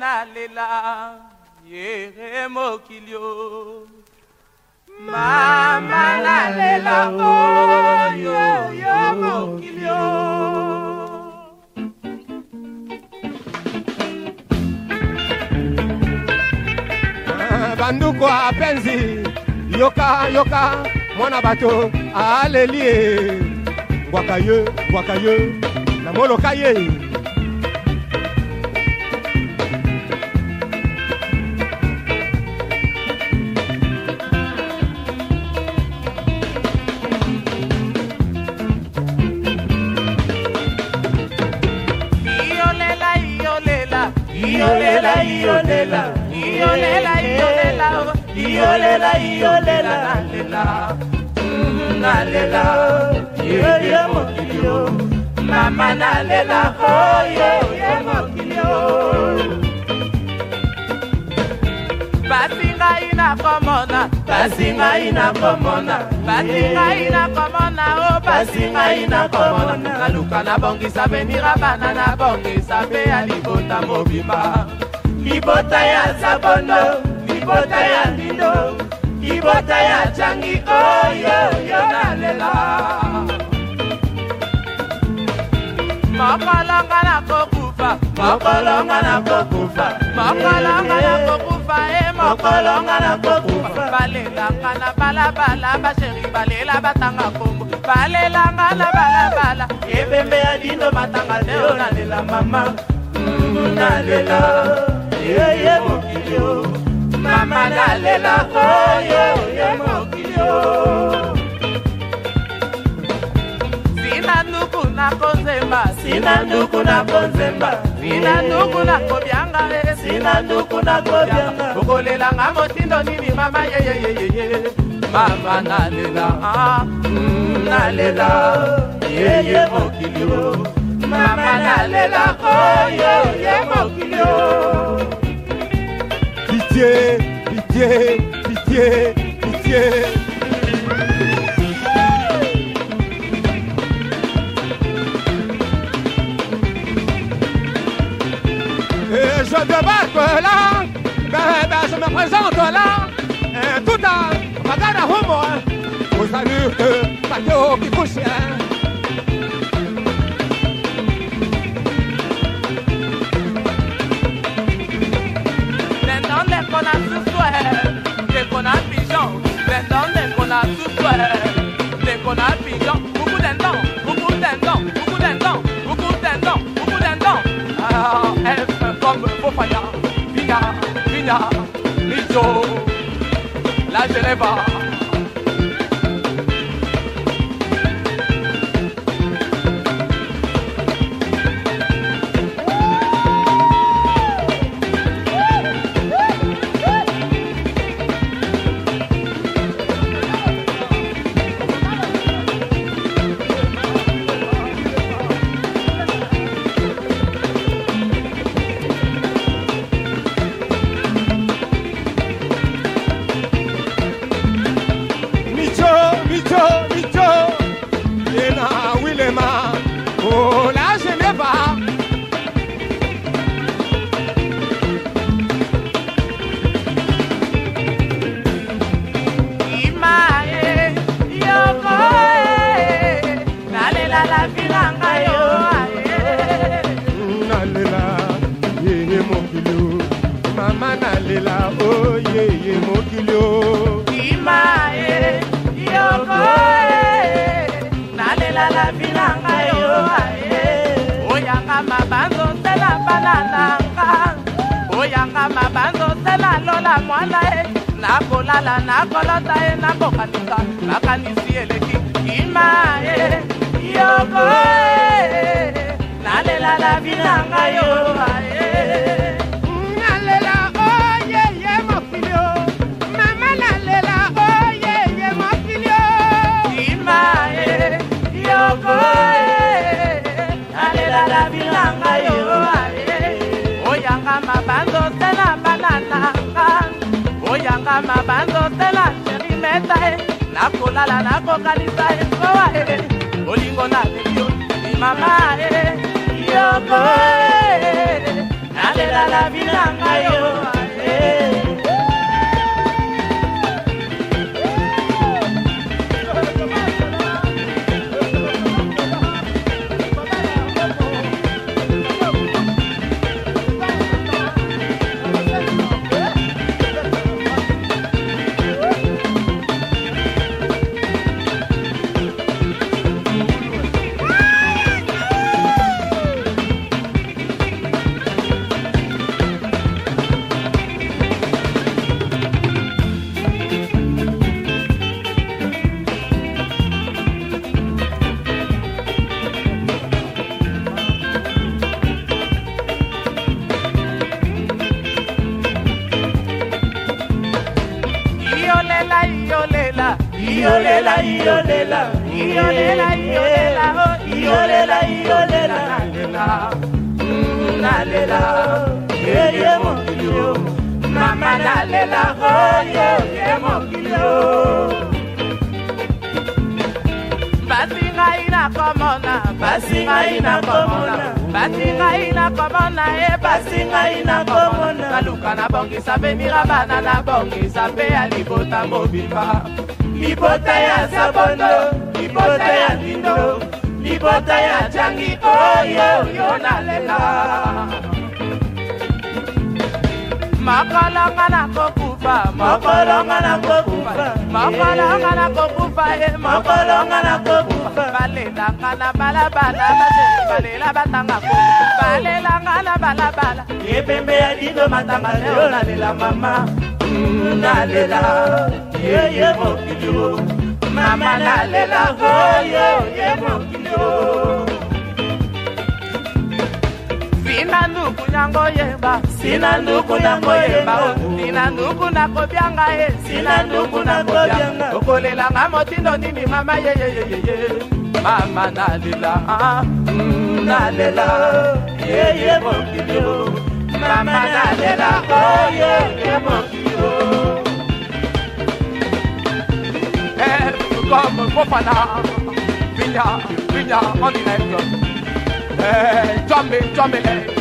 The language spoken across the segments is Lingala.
na lela yere mokili o mama na lela oyo yo mokili o. Eh, banduku apenzi yoka yoka mwana bato aleli ye ngwaka ye ngwaka ye na moloka ye iolela iolela iolela iolela mm, nalela nalela yoyo mokilio mama nalela oyo ye mokilio pasi ngai nakomona pasi ngai nakomona pasi ngai nakomona o oh, pasi ngai nakomona naluka nabongisa venira bana nabongisa mpe ya libota mobimba libota ya zabondo libota ya ndindo libota ya cangi oyoyo na lelo mokolongo na kokufa mokolongo na kokufa mokolongo eh, eh. eh, na kokufa e mokolongo na kokufa balelanga na balabala basheri balela batanga kongo balelanga na balabala ebembe ya dindo matanga teo nalela mama nalela mm, oye oye mama sina nduku na kozemba sina nduku na kozemba sina nduku na kobianga e na kobianga okolelanga motindo mama mama nalela nalela yeye mokili o mama là, ben, ben, je me présente là, euh, tout en à au moins. Vous vu que Patio qui couche, mwana ye nakolala nakolota ye nakokanisa nakanisi eleki kima ye yoko e, nalela labi na ngai yo aye mama banzotela serimeta e nakolala nakokanisa e kowa e bolingo nalelio imama e yoko e, nalela la binanga yo iolela iolela iolela iolela iolela iolela nalela mm, nalela eye mokilio mama nalela oye ye mokilio basi ngai nakomona basi ngai nakomona batingai nakomona ye eh, basingai nakomona naluka nabongisa venira bana nabongisa mpe ya libota mobimba libota ya sabondo libota ya lindo libota ya jangi oyo yo nalela makolonga na kokufa makolonga na kokufa makolonga na kokufa ye eh, makolonga na kokufa balelanga na balabala balela batanga ko balelanga na balabala yepembe ya lindo matanga yo nalela mama na lela ye ye mo mama na lela ho ye ye mo kilo sina nduku nyango yemba sina nduku nyango yemba sina nakobyanga ye sina nduku nakobyanga okolelanga motindo nini mama ye ye ye ye mama na lela na lela ye ye mo mama na lela Kofana, Vinya, Vinya on the left. Hey, Jamie, Jamie,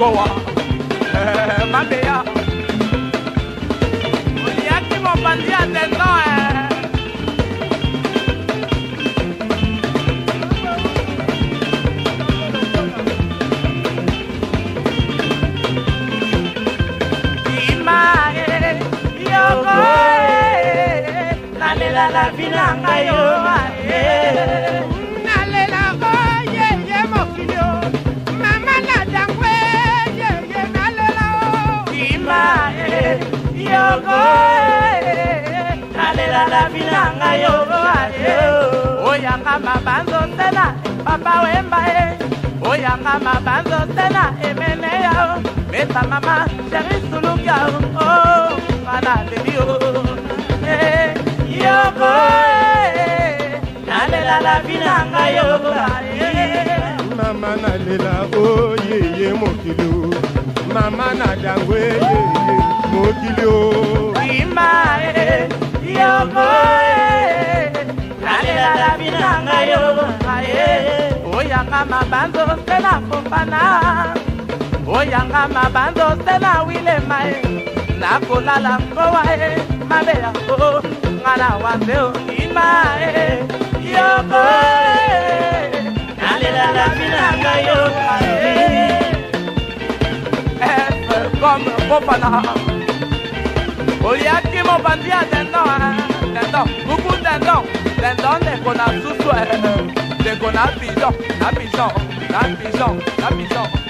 gowa eh, mabeya oliaki mopandi ya teto eh. eh, La la la, vina ngayo, eh. yogo nalela lavi na ngai yogo aye oyanga mabanzo tena papa wemba ye oyanga mabanzo tena emene yao meta mama sheri suluka o oh, ngana leli yo e, yogo nalela lavi na ngai yogo aye mama nalela oyeye oh, mokili mama na dangwe yeye mokili o ima e yoko e lalela binanga yo aye oyanga mabanzo se na pompana oyanga mabanzo se na wilema e nakolala nkowa e mabeya o nga na wambe o ima e yoko e lalela binanga yo aye Comme Popana. oliaki mopanzi ya dendon ah, dendon buku dendon dendon ndeko na susu eh, ndeko na pidon na pidon na pidon na pidon